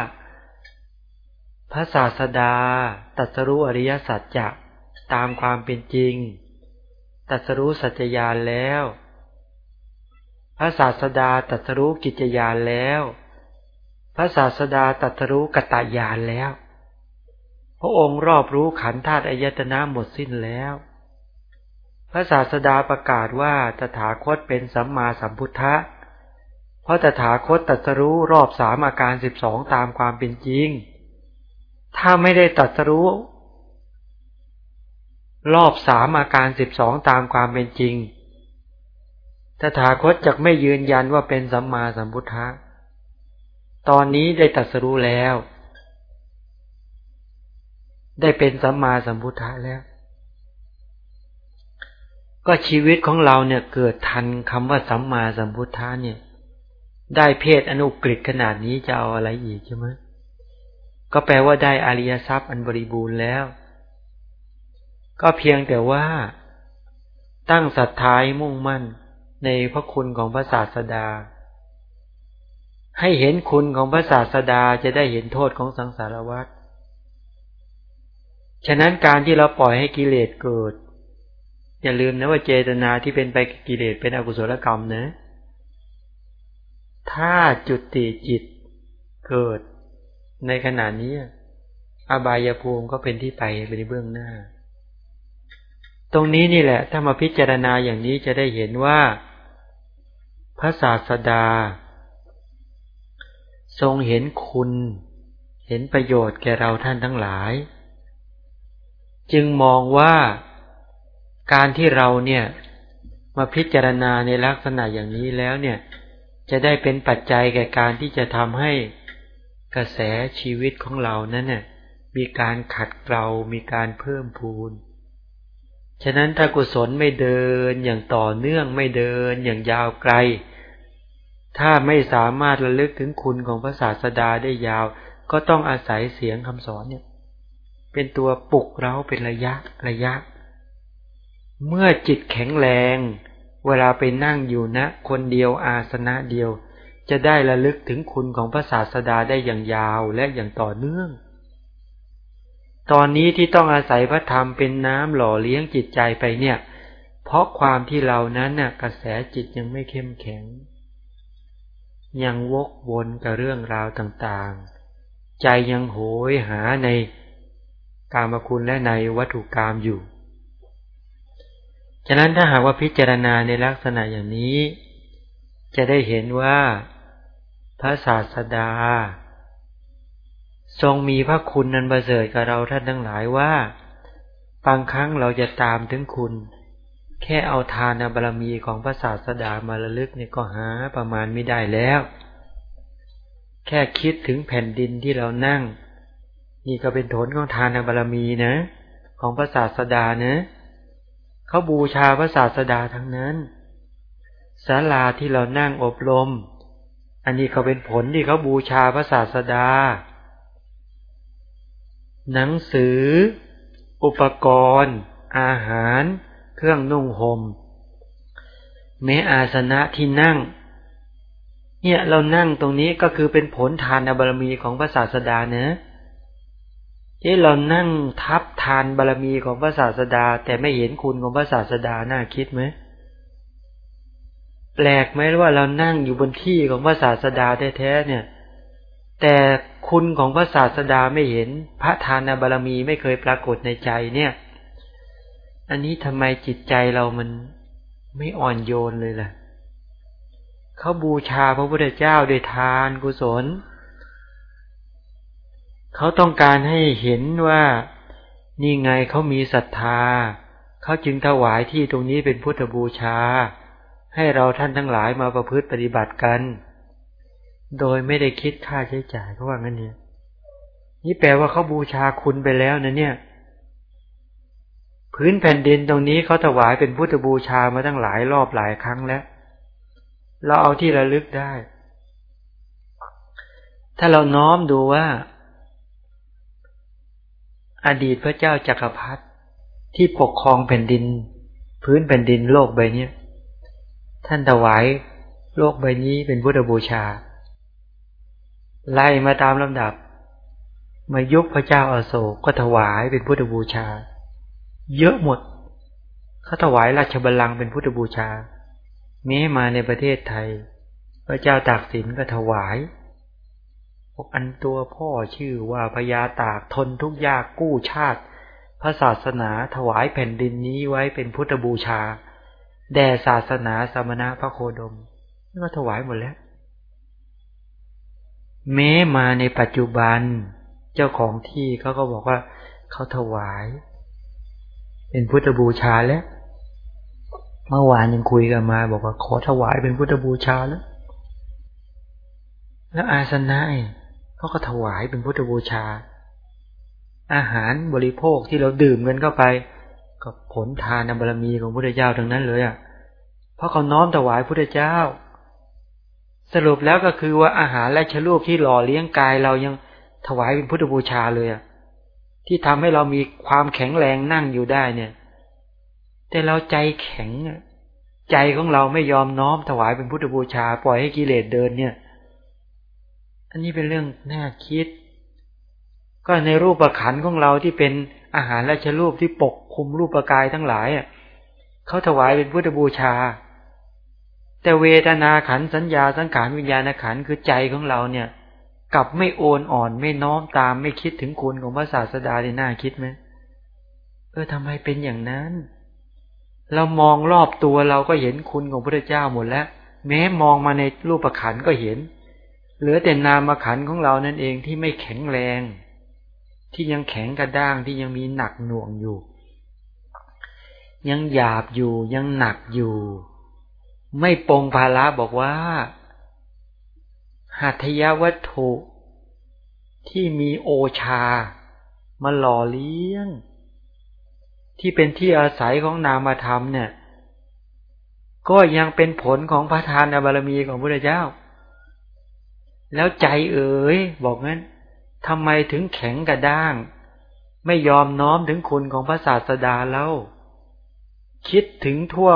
S2: พระศาสดาตัสรู้อริยสัจจะตามความเป็นจริง ตัสรู้สัจญาณแล้ว พระศาสดาตัสรู้กิจญาณแล้ว พระศาสดาตัสรู้กตายานแล้ว พระองค์รอบรู้ขันธาตุอายตนะหมดสิ้นแล้ว พระศาสดาประกาศว่าตถาคตเป็นสัมมาสัมพุทธะ เพราะตถาคตตัสรู้รอบสามอาการสิบสองตามความเป็นจริง ถ้าไม่ได้ตัดสรู้ รอบสามอาการสิบสองตามความเป็นจริงตถาคตจะไม่ยืนยันว่าเป็นสัมมาสัมพุทธะ ตอนนี้ได้ตัดสรู้แล้ว ได้เป็นสัมมาสัมพุทธะแล้ว ก็ชีวิตของเราเนี่ยเกิดทันคำว่าสัมมาสัมพุทธะเนี่ย ได้เพศอนุกฤษขนาดนี้จะเอาอะไรอีกใช่ไหม ก็แปลว่าได้อริยทรัพย์อันบริบูรณ์แล้ว ก็เพียงแต่ว่า ตั้งศรัทธามุ่งมั่นในพระคุณของพระศาสดา ให้เห็นคุณของพระศาสดาจะได้เห็นโทษของสังสารวัฏฉะนั้นการที่เราปล่อยให้กิเลสเกิด อย่าลืมนะว่าเจตนาที่เป็นไปกิเลสเป็นอกุศลกรรมนะ ถ้าจุดติจิตเกิด ในขณะนี้ อบายภูมิก็เป็นที่ไปไปในเบื้องหน้า ตรงนี้นี่แหละ ถ้ามาพิจารณาอย่างนี้จะได้เห็นว่า พระศาสดา ทรงเห็นคุณ เห็นประโยชน์แก่เราท่านทั้งหลาย จึงมองว่าการที่เราเนี่ยมาพิจารณาในลักษณะอย่างนี้แล้วเนี่ย จะได้เป็นปัจจัยแก่การที่จะทำให้ กระแสชีวิตของเรานั้นเนี่ยมีการขัดเกลา มีการเพิ่มพูน ฉะนั้นถ้ากุศลไม่เดินอย่างต่อเนื่องไม่เดินอย่างยาวไกล ถ้าไม่สามารถระลึกถึงคุณของพระศาสดาได้ยาว ก็ต้องอาศัยเสียงคำสอนเนี่ย เป็นตัวปลุกเราเป็นระยะระยะ เมื่อจิตแข็งแรง เวลาไปนั่งอยู่นะ คนเดียวอาสนะเดียว จะได้ระลึกถึงคุณของพระศาสดาได้อย่างยาวและอย่างต่อเนื่อง ตอนนี้ที่ต้องอาศัยพระธรรมเป็นน้ำหล่อเลี้ยงจิตใจไปเนี่ย เพราะความที่เรานั้นน่ะกระแสจิตยังไม่เข้มแข็ง ยังวกวนกับเรื่องราวต่างๆ ใจยังโหยหาในกามคุณและในวัตถุกรรมอยู่ฉฉะนั้นถ้าหากว่าพิจารณาในลักษณะอย่างนี้ จะได้เห็นว่า พระศาสดา ทรงมีพระคุณนันประเสริฐกับเราท่านทั้งหลายว่า บางครั้งเราจะตามถึงคุณ แค่เอาทานบารมีของพระศาสดามาระลึกเนี่ยก็หาประมาณไม่ได้แล้ว แค่คิดถึงแผ่นดินที่เรานั่ง นี่ก็เป็นผลของทานบารมีนะ ของพระศาสดานะเขาบูชาพระศาสดาทั้งนั้นศาลาที่เรานั่งอบรม อันนี้เขาเป็นผลที่เขาบูชาพระศาสดา หนังสือ อุปกรณ์ อาหาร เครื่องนุ่งหม่มแม้อาสนะที่นั่ง เนี่ยเรานั่งตรงนี้ก็คือเป็นผลทานบารมีของพระศาสดาเนะที่เรานั่งทับทานบารมีของพระศาสดา แต่ไม่เห็นคุณของพระศาสดาน่าคิดไหม แปลกไหมว่าเรานั่งอยู่บนที่ของพระศาสดาแท้ๆเนี่ย แต่คุณของพระศาสดาไม่เห็น พระทานบารมีไม่เคยปรากฏในใจเนี่ย อันนี้ทำไมจิตใจเรามันไม่อ่อนโยนเลยล่ะเขาบูชาพระพุทธเจ้าโดยทานกุศล เขาต้องการให้เห็นว่านี่ไงเขามีศรัทธา เขาจึงถวายที่ตรงนี้เป็นพุทธบูชา ให้เราท่านทั้งหลายมาประพฤติปฏิบัติกัน โดยไม่ได้คิดค่าใช้จ่ายเขาว่างั้นเนี่ย นี่แปลว่าเขาบูชาคุณไปแล้วนะเนี่ย พื้นแผ่นดินตรงนี้เขาถวายเป็นพุทธบูชามาตั้งหลายรอบหลายครั้งแล้ว เราเอาที่ระลึกได้ ถ้าเราน้อมดูว่า อดีตพระเจ้าจักรพรรดิที่ปกครองแผ่นดิน พื้นแผ่นดินโลกใบนี้ ท่านถวายโลกใบนี้เป็นพุทธบูชา ไล่มาตามลำดับ มายุคพระเจ้าอาโศกก็ถวายเป็นพุทธบูชา เยอะหมด เขาถวายราชบัลลังก์เป็นพุทธบูชาแม้มาในประเทศไทย พระเจ้าตากสินก็ถวายพวกอันตัวพ่อชื่อว่าพญาตากทนทุกยากกู้ชาติ พระศาสนาถวายแผ่นดินนี้ไว้เป็นพุทธบูชา แด่ศาสนาสมณะพระโคดมนี่ก็ถวายหมดแล้ว แม้มาในปัจจุบันเจ้าของที่เขาก็บอกว่าเขาถวาย เป็นพุทธบูชาแล้ว เมื่อวานยังคุยกันมา บอกว่าขอถวายเป็นพุทธบูชาแล้ว แล้วอาสนะเขาก็ถวายเป็นพุทธบูชา อาหารบริโภคที่เราดื่มกันเข้าไป ก็ผลทานบารมีของพุทธเจ้าทั้งนั้นเลยอะ เพราะเขาน้อมถวายพุทธเจ้า สรุปแล้วก็คือว่าอาหารและชลูปที่หล่อเลี้ยงกายเรายังถวายเป็นพุทธบูชาเลยอะที่ทำให้เรามีความแข็งแรงนั่งอยู่ได้เนี่ย แต่เราใจแข็งใจของเราไม่ยอมน้อมถวายเป็นพุทธบูชา ปล่อยให้กิเลสเดินเนี่ย อันนี้เป็นเรื่องน่าคิด ก็ในรูปประขันของเราที่เป็นอาหารและชลูปที่ปก คุมรูปกายทั้งหลายเขาถวายเป็นพุทธบูชา แต่เวทนาขันสัญญาสังขารวิญญาณขันคือใจของเราเนี่ยกลับไม่โอนอ่อนไม่น้อมตามไม่คิดถึงคุณของพระศาสดาในน่าคิดไหมเออทำไมเป็นอย่างนั้น เรามองรอบตัวเราก็เห็นคุณของพระเจ้าหมดแล้ว แม้มองมาในรูปขันก็เห็น เหลือแต่นามขันของเรานั่นเองที่ไม่แข็งแรง ที่ยังแข็งกระด้างที่ยังมีหนักหน่วงอยู่ ยังหยาบอยู่ยังหนักอยู่ ไม่ปองภาระบอกว่าหัตถยวัตถุที่มีโอชา มาหล่อเลี้ยง ที่เป็นที่อาศัยของนามธรรมเนี่ย ก็ยังเป็นผลของพระทานบารมีของพระเจ้า แล้วใจเอ๋ยบอกงั้นทำไมถึงแข็งกระด้าง ไม่ยอมน้อมถึงคุณของพระศาสดาแล้ว คิดถึงทั่ว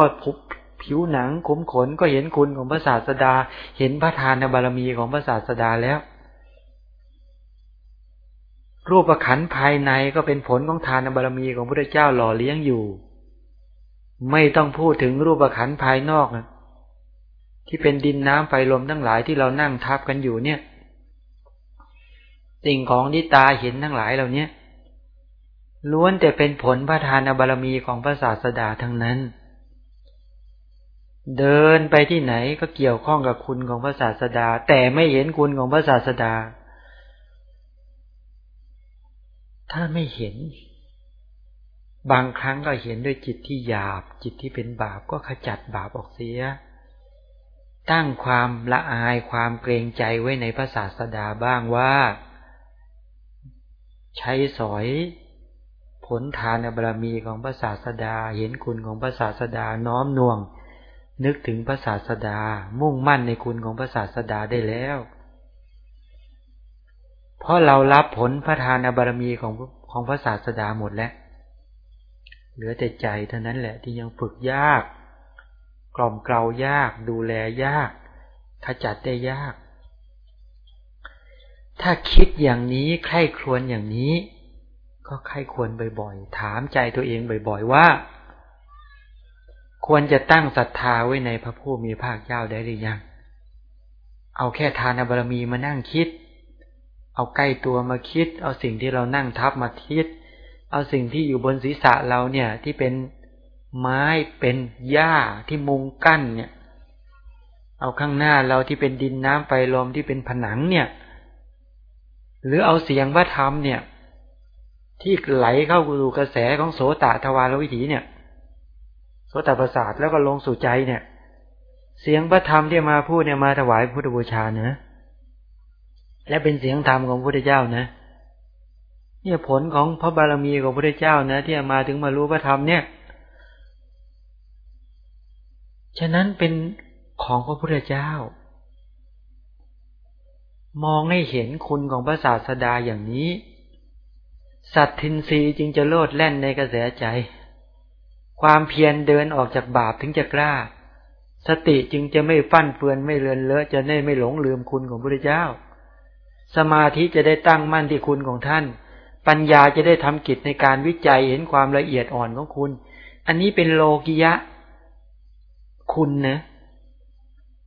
S2: ผิวหนังขมขนก็เห็นคุณของพระศาสดา เห็นพระทานบารมีของพระศาสดาแล้ว รูปขันภายในก็เป็นผลของทานบารมีของพระเจ้าหล่อเลี้ยงอยู่ ไม่ต้องพูดถึงรูปขันภายนอกนะที่เป็นดินน้ำไฟลมทั้งหลายที่เรานั่งทับกันอยู่เนี่ย สิ่งของที่ตาเห็นทั้งหลายเหล่านี้ ล้วนแต่เป็นผลพระทานบารมีของพระศาสดาทั้งนั้น เดินไปที่ไหนก็เกี่ยวข้องกับคุณของพระศาสดา แต่ไม่เห็นคุณของพระศาสดา ถ้าไม่เห็น บางครั้งก็เห็นด้วยจิตที่หยาบ จิตที่เป็นบาปก็ขจัดบาปออกเสีย ตั้งความละอายความเกรงใจไว้ในพระศาสดาบ้างว่า ใช้สอย ผลทานบารมีของพระศาสดา เห็นคุณของพระศาสดาน้อมน่วง นึกถึงพระศาสดา มุ่งมั่นในคุณของพระศาสดาได้แล้ว เพราะเรารับผลพระทานบารมีของของพระศาสดาหมดแล้ว เหลือแต่ใจเท่านั้นแหละที่ยังฝึกยาก กล่อมเกลายาก ดูแลยากขจัดได้ยาก ถ้าคิดอย่างนี้ใคร่ครวญอย่างนี้ ก็ใครควรบ่อยๆ ถามใจตัวเองบ่อยๆว่า ควรจะตั้งศรัทธาไว้ในพระผู้มีภาคเจ้าได้หรือยัง เอาแค่ทานบารมีมานั่งคิด เอาใกล้ตัวมาคิด เอาสิ่งที่เรานั่งทับมาคิด เอาสิ่งที่อยู่บนศีรษะเราเนี่ย ที่เป็นไม้เป็นหญ้าที่มุงกั้นเนี่ย เอาข้างหน้าเราที่เป็นดินน้ำไฟลมที่เป็นผนังเนี่ย หรือเอาเสียงพระธรรมเนี่ย ที่ไหลเข้าสู่กระแสของโสตทวารวิถีเนี่ย โสตประสาทแล้วก็ลงสู่ใจเนี่ย เสียงพระธรรมที่มาพูดเนี่ยมาถวายพุทธบูชาเนะและเป็นเสียงธรรมของพระพุทธเจ้านะเนี่ยผลของพระบารมีของพระพุทธเจ้านะที่มาถึงมารู้พระธรรมเนี่ย ฉะนั้นเป็นของพระพุทธเจ้า มองให้เห็นคุณของพระศาสดาอย่างนี้ สัตทินรีจึงจะโลดแล่นในกระแสใจ ความเพียรเดินออกจากบาปถึงจะกล้า สติจึงจะไม่ฟั่นเฟือนไม่เลือนเลอะจะได้ไม่หลงลืมคุณของพระเจ้า สมาธิจะได้ตั้งมั่นที่คุณของท่าน ปัญญาจะได้ทำกิจในการวิจัยเห็นความละเอียดอ่อนของคุณ อันนี้เป็นโลกิยะ คุณนะ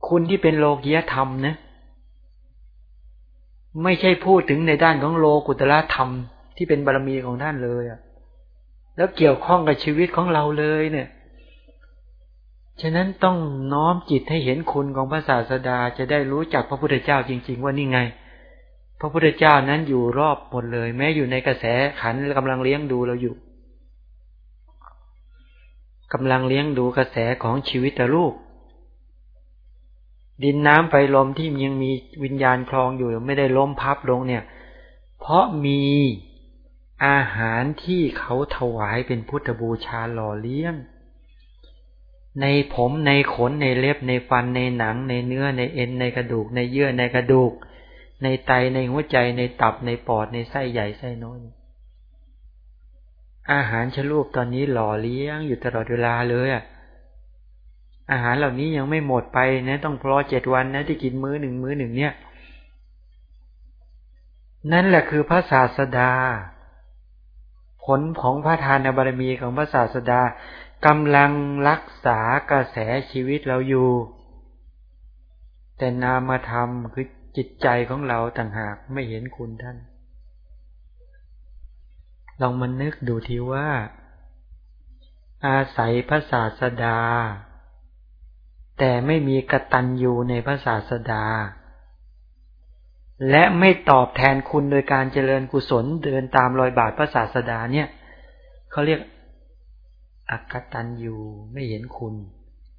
S2: คุณที่เป็นโลกิยธรรมนะ ไม่ใช่พูดถึงในด้านของโลกุตละธรรม ที่เป็นบารมีของท่านเลยอะแล้วเกี่ยวข้องกับชีวิตของเราเลยเนี่ย ฉะนั้นต้องน้อมจิตให้เห็นคุณของพระศาสดาจะได้รู้จักพระพุทธเจ้าจริง ๆ ว่านี่ไง พระพุทธเจ้านั้นอยู่รอบหมดเลย แม้อยู่ในกระแสขันกำลังเลี้ยงดูเราอยู่กำลังเลี้ยงดูกระแสของชีวิตลูกดินน้ำไฟลมที่ยังมีวิญญาณคลองอยู่ไม่ได้ล้มพับลงเนี่ย เพราะมี อาหารที่เขาถวายเป็นพุทธบูชาหล่อเลี้ยง ในผมในขนในเล็บในฟันในหนัง ในเนื้อในเอ็นในกระดูก ในเยื่อในกระดูก ในไตในหัวใจในตับในปอดในไส้ใหญ่ไส้น้อยอาหารชลูปตอนนี้หล่อเลี้ยงอยู่ตลอดเวลาเลยอะอาหารเหล่านี้ยังไม่หมดไปนะ ต้องรอเจ็ดวันนะที่กินมื้อหนึ่งมื้อหนึ่งเนี่ย นั่นแหละคือพระศาสดา ลของพระทานบารมีของพระศาสดากำลังรักษากระแสชีวิตเราอยู่ แต่นามธรรมคือจิตใจของเราต่างหากไม่เห็นคุณท่าน ลองมานึกดูทีว่า อาศัยพระศาสดา แต่ไม่มีกตัญญูในพระศาสดา และไม่ตอบแทนคุณโดยการเจริญกุศลเดินตามรอยบาทพระศาสดาเนี่ยเขาเรียกอักตันยูไม่เห็นคุณ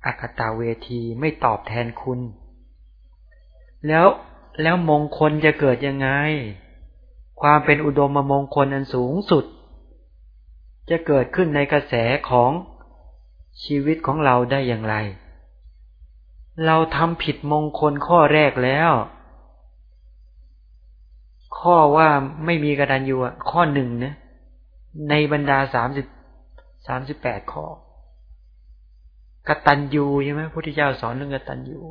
S2: อักตาเวทีไม่ตอบแทนคุณ แล้วแล้วมงคลจะเกิดยังไง ความเป็นอุดมมงคลอันสูงสุด จะเกิดขึ้นในกระแสของชีวิตของเราได้อย่างไร เราทำผิดมงคลข้อแรกแล้ว ข้อว่าไม่มีกระดันยูอะข้อหนึ่งนะในบรรดาสามสิบสามสิบแปดข้อกตัญญูใช่ไหมพุทธเจ้าสอนเรื่องกตัญญู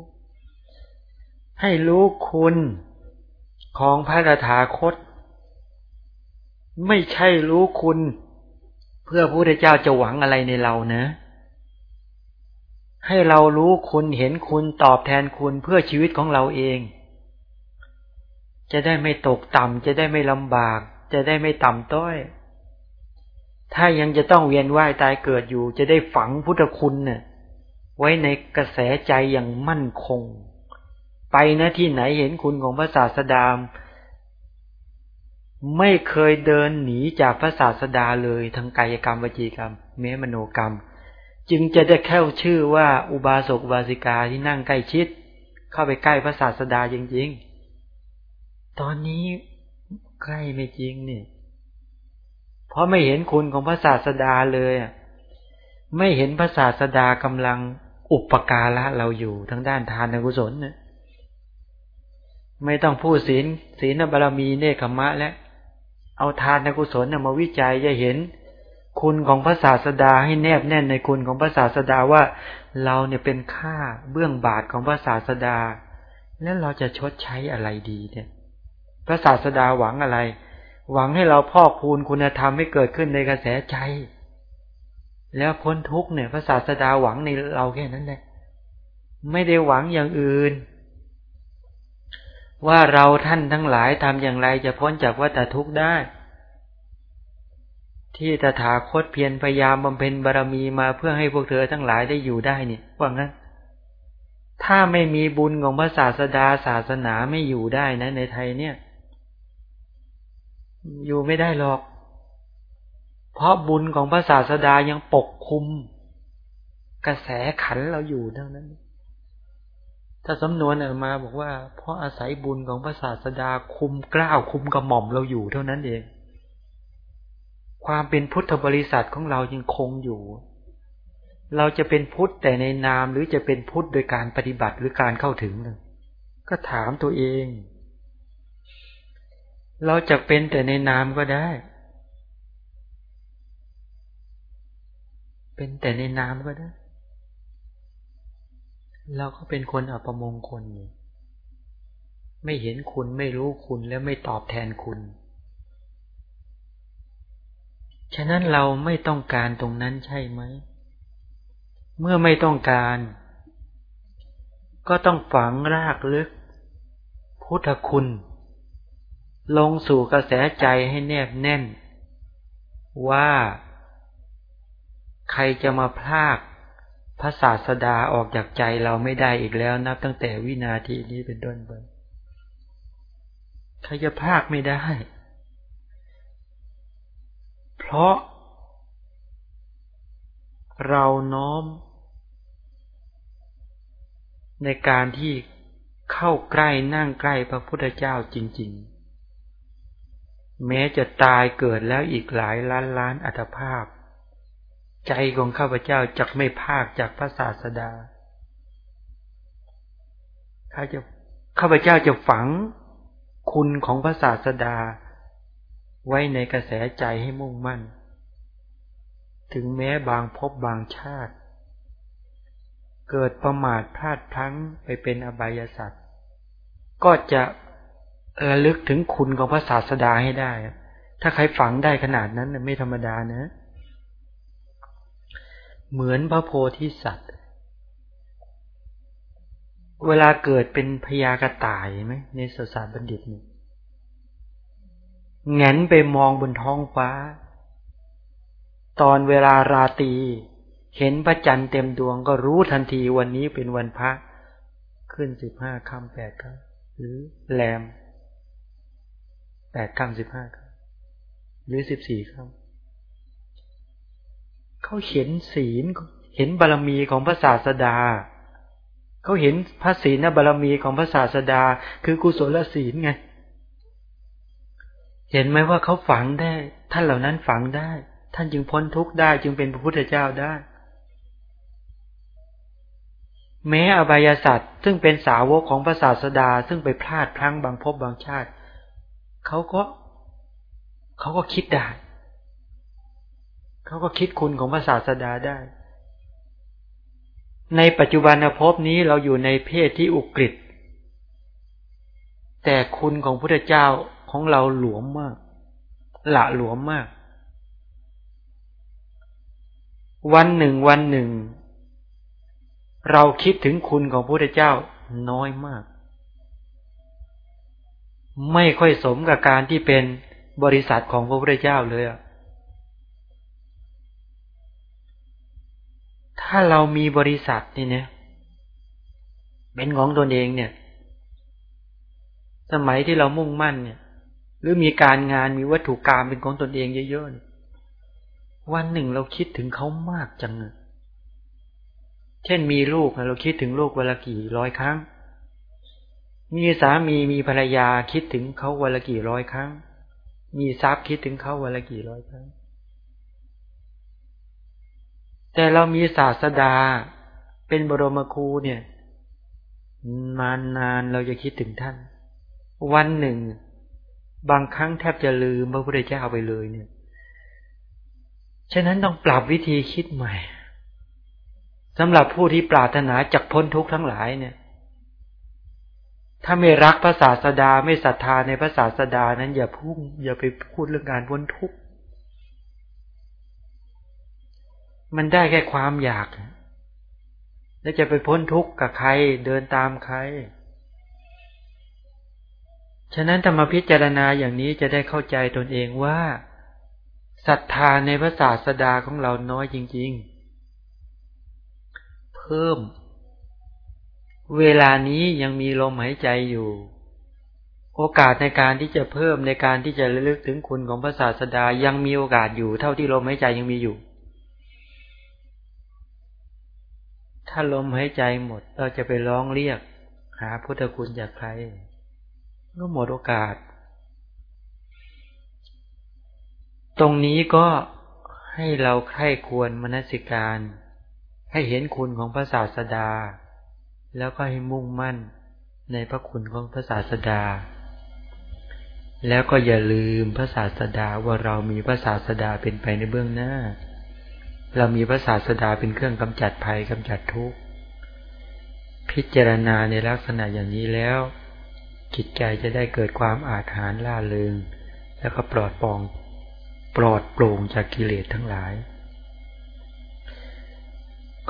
S2: ให้รู้คุณของพระธาคต ไม่ใช่รู้คุณ เพื่อพระพุทธเจ้าจะหวังอะไรในเรานะ ให้เรารู้คุณเห็นคุณตอบแทนคุณเพื่อชีวิตของเราเอง จะได้ไม่ตกต่ำจะได้ไม่ลำบาก จะได้ไม่ต่ำต้อย ถ้ายังจะต้องเวียนว่ายตายเกิดอยู่ จะได้ฝังพุทธคุณเนี่ยไว้ในกระแสใจอย่างมั่นคง ไปนะที่ไหนเห็นคุณของพระศาสดาไม่เคยเดินหนีจากพระศาสดาเลยทั้งกายกรรมวจีกรรมแม้มโนกรรม จึงจะได้แค่ชื่อว่าอุบาสกอุบาสิกาที่นั่งใกล้ชิด เข้าไปใกล้พระศาสดาจริง ๆ ตอนนี้ใกล้ไม่จริงนี่ เพราะไม่เห็นคุณของพระศาสดาเลยไม่เห็นพระศาสดากำลังอุปการะเราอยู่ทั้งด้านทานกุศลนะไม่ต้องพูดศีลศีลบารมีเนคขมะและ เอาทานกุศลมาวิจัยจะเห็นคุณของพระศาสดาให้แนบแน่นในคุณของพระศาสดาว่า เราเนี่ยเป็นค่าเบื้องบาทของพระศาสดา แล้วเราจะชดใช้อะไรดีเนี่ย พระศาสดาหวังอะไร หวังให้เราพ่อคูณคุณธรรมให้เกิดขึ้นในกระแสใจ แล้วพ้นทุกเนี่ยพระศาสดาหวังในเราแค่นั้นแหละไม่ได้หวังอย่างอื่น ว่าเราท่านทั้งหลายทำอย่างไรจะพ้นจากวัฏทุกข์ได้ ที่ตถาคตเพียรพยายามบำเพ็ญบารมีมาเพื่อให้พวกเธอทั้งหลายได้อยู่ได้เนี่ยว่างั้นถ้าไม่มีบุญของพระศาสดาศาสนาไม่อยู่ได้นะในไทยเนี่ย อยู่ไม่ได้หรอก เพราะบุญของพระศาสดายังปกคุม กระแสขันเราอยู่เท่านั้น ถ้าสำนวนออกมาบอกว่า เพราะอาศัยบุญของพระศาสดาคุมกล้าวคุมกระหม่อมเราอยู่เท่านั้นเอง ความเป็นพุทธบริษัทของเรายังคงอยู่ เราจะเป็นพุทธแต่ในนามหรือจะเป็นพุทธโดยการปฏิบัติหรือการเข้าถึง ก็ถามตัวเอง เราจะเป็นแต่ในนามก็ได้ เป็นแต่ในน้ำก็ได้ เราก็เป็นคนอัปมงคลไม่เห็นคุณไม่รู้คุณและไม่ตอบแทนคุณ ฉะนั้นเราไม่ต้องการตรงนั้นใช่ไหม เมื่อไม่ต้องการ ก็ต้องฝังรากลึก พุทธคุณ ลงสู่กระแสใจให้แนบแน่น ว่าใครจะมาพลากพระศาสดาออกจากใจเราไม่ได้อีกแล้วนับตั้งแต่วินาทีนี้เป็นต้นไปใครจะพลากไม่ได้ เพราะ เราน้อม ในการที่เข้าใกล้นั่งใกล้พระพุทธเจ้าจริง ๆ แม้จะตายเกิดแล้วอีกหลายล้านล้านอัตภาพ ใจของข้าพเจ้าจะไม่ภาคจากพระศาสดาข้าจะข้าพเจ้าจะฝังคุณของพระศาสดา ไว้ในกระแสใจให้มุ่งมั่น ถึงแม้บางพบบางชาติ เกิดประมาทพลาดพลั้งไปเป็นอบายสัตว์ก็จะ ระลึกถึงคุณของพระศาสดาให้ได้ ถ้าใครฝังได้ขนาดนั้นไม่ธรรมดานะ เหมือนพระโพธิสัตว์ เวลาเกิดเป็นพยากระต่ายไหมในสสารบัณฑิตนี่แงนไปมองบนท้องฟ้า ตอนเวลาราตรีเห็นพระจันทร์เต็มดวงก็รู้ทันทีวันนี้เป็นวันพระ ขึ้นสิบห้าคำแปดคำหรือแรม แปดคำสิบห้าคำหรือสิบสี่คำเขาเห็นศีลเห็นบารรมีของพระศาสดา เขาเห็นพระศีลบารรมีของพระศาสดา คือกุศลศีลไง เห็นไหมว่าเขาฝังได้ ท่านเหล่านั้นฝังได้ ท่านจึงพ้นทุกข์ได้ จึงเป็นพระพุทธเจ้าได้แม้อบายสัตว์ซึ่งเป็นสาวกของพระศาสดาซึ่งไปพลาดพลั้งบางพบบางชาติ เขาก็เขาก็คิดได้ เขาก็คิดคุณของพระศาสดาได้ ในปัจจุบันภพนี้เราอยู่ในเพศที่อุกฤษแต่คุณของพระเจ้าของเราหลวมมาก ละหลวมมาก วันหนึ่งวันหนึ่ง เราคิดถึงคุณของพระเจ้าน้อยมาก ไม่ค่อยสมกับการที่เป็นบริษัทของพระพุทธเจ้าเลยอะถ้าเรามีบริษัทนี่เนี่ยเป็นของตนเองเนี่ย สมัยที่เรามุ่งมั่นเนี่ย หรือมีการงานมีวัตถุกรรมเป็นของตนเองเยอะๆวันหนึ่งเราคิดถึงเขามากจังเช่นมีลูกเราคิดถึงลูกวันละกี่ร้อยครั้ง มีสามีมีภรรยาคิดถึงเขาวันละกี่ร้อยครั้ง มีทรัพย์คิดถึงเขาวันละกี่ร้อยครั้ง แต่เรามีศาสดา เป็นบรมครูเนี่ยนานานเราจะคิดถึงท่าน วันหนึ่ง บางครั้งแทบจะลืมพระพุทธเจ้าไปเลยเนี่ย ฉะนั้นต้องปรับวิธีคิดใหม่สำหรับผู้ที่ปรารถนาจักพ้นทุกข์ทั้งหลายเนี่ย ถ้าไม่รักพระศาสดาไม่ศรัทธาในพระศาสดานั้น อย่าพุ่งอย่าไปพูดเรื่องการพ้นทุกข์มันได้แค่ความอยาก แล้วจะไปพ้นทุกข์กับใครเดินตามใคร ฉะนั้นธรรมพิจารณาอย่างนี้จะได้เข้าใจตนเองว่าศรัทธาในพระศาสดาของเราน้อยจริง ๆ เพิ่ม เวลานี้ยังมีลมหายใจอยู่ โอกาสในการที่จะเพิ่มในการที่จะระลึกถึงคุณของพระศาสดายังมีโอกาสอยู่ เท่าที่ลมหายใจยังมีอยู่ ถ้าลมหายใจหมดเราจะไปร้องเรียก หาพุทธคุณจากใคร ก็หมดโอกาส ตรงนี้ก็ให้เราใคร่ควรมนสิการ ให้เห็นคุณของพระศาสดา แล้วก็ให้มุ่งมั่นในพระคุณของพระศาสดา แล้วก็อย่าลืมพระศาสดาว่าเรามีพระศาสดาเป็นไปในเบื้องหน้า เรามีพระศาสดาเป็นเครื่องกำจัดภัยกำจัดทุกข์ พิจารณาในลักษณะอย่างนี้แล้ว จิตใจจะได้เกิดความอาถรรพ์ล่าเริง แล้วก็ปลอดปอง ปลอดโปร่งจากกิเลสทั้งหลาย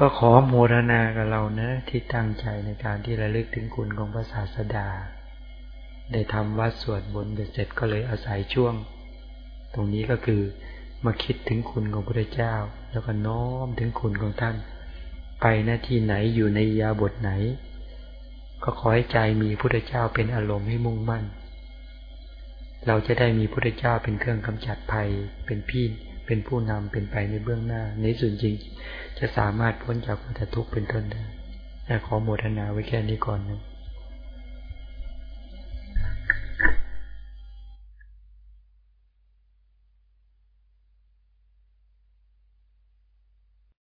S2: ก็ขอโมรนากับเรานะที่ตั้งใจในการที่ระลึกถึงคุณของพระศาสดา ได้ทำวัดสวดบนเบ็ดเสร็จก็เลยอาศัยช่วง ตรงนี้ก็คือมาคิดถึงคุณของพระเจ้า แล้วก็น้อมถึงคุณของท่าน ไปหน้าที่ไหนอยู่ในยาบทไหน ก็ขอให้ใจมีพระเจ้าเป็นอารมณ์ให้มุ่งมั่น เราจะได้มีพระเจ้าเป็นเครื่องกำจัดภัยเป็นพี่ เป็นผู้นำเป็นไปในเบื้องหน้า ในส่วนจริง จะสามารถพ้นจากความทุกข์เป็นต้นได้ขอโมทนาไว้แค่นี้ก่อนนะ